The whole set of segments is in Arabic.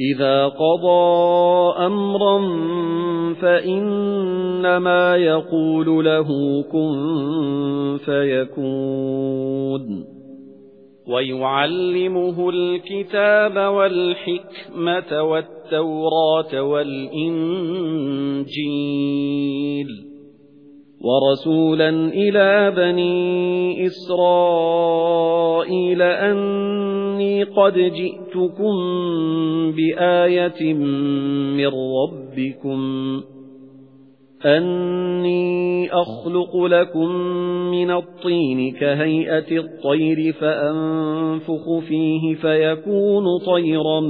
إِذَا قَضَى أَمْرًا فَإِنَّمَا يَقُولُ لَهُ كُن فَيَكُونُ. وَيُعَلِّمُهُ الْكِتَابَ وَالْحِكْمَةَ وَالتَّوْرَاةَ وَالْإِنْجِيلَ. وَرَسُولًا إِلَى بَنِي إِسْرَائِيلَ أَنِّي قَدْ جِئْتُكُم بِآيَةٍ مِّن رَّبِّكُمْ أَنِّي أَخْلُقُ لَكُم مِّنَ الطِّينِ كَهَيْئَةِ الطَّيْرِ فَأَنفُخُ فِيهِ فَيَكُونُ طَيْرًا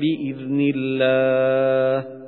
بِإِذْنِ اللَّهِ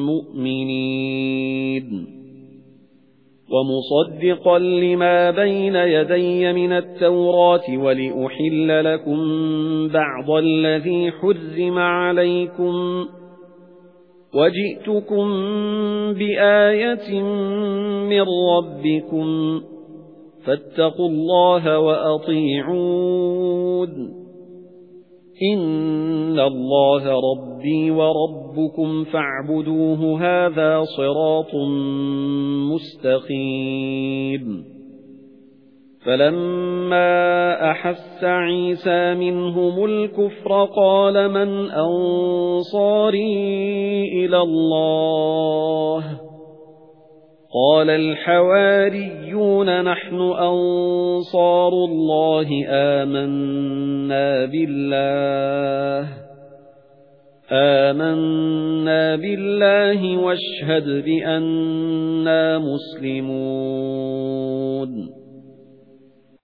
وَمُصَدِّقًا لِمَا بَيْنَ يَدَيَّ مِنَ التَّوْرَاةِ وَلِأُحِلَّ لَكُم بَعْضَ الَّذِي حُرِّمَ عَلَيْكُمْ وَجِئْتُكُم بِآيَةٍ مِّن رَّبِّكُمْ فَاتَّقُوا اللَّهَ وَأَطِيعُونِ اللَّهَ رَبِّي وَرَبُّكُمْ فَاعْبُدُوهُ هَذَا صِرَاطٌ مُسْتَقِيمٌ فَلَمَّا أَحَسَّ عِيسَى مِنْهُمُ الْكُفْرَ قَالَ مَنْ أَنصَارِي إِلَى اللَّهِ قَالَ الْحَوَارِيُّونَ نَحْنُ أَنصَارُ اللَّهِ آمَنَّا بِاللَّهِ آمَنَّا بِاللَّهِ وَاشْهَدْ بِأَنَّا مُسْلِمُونَ.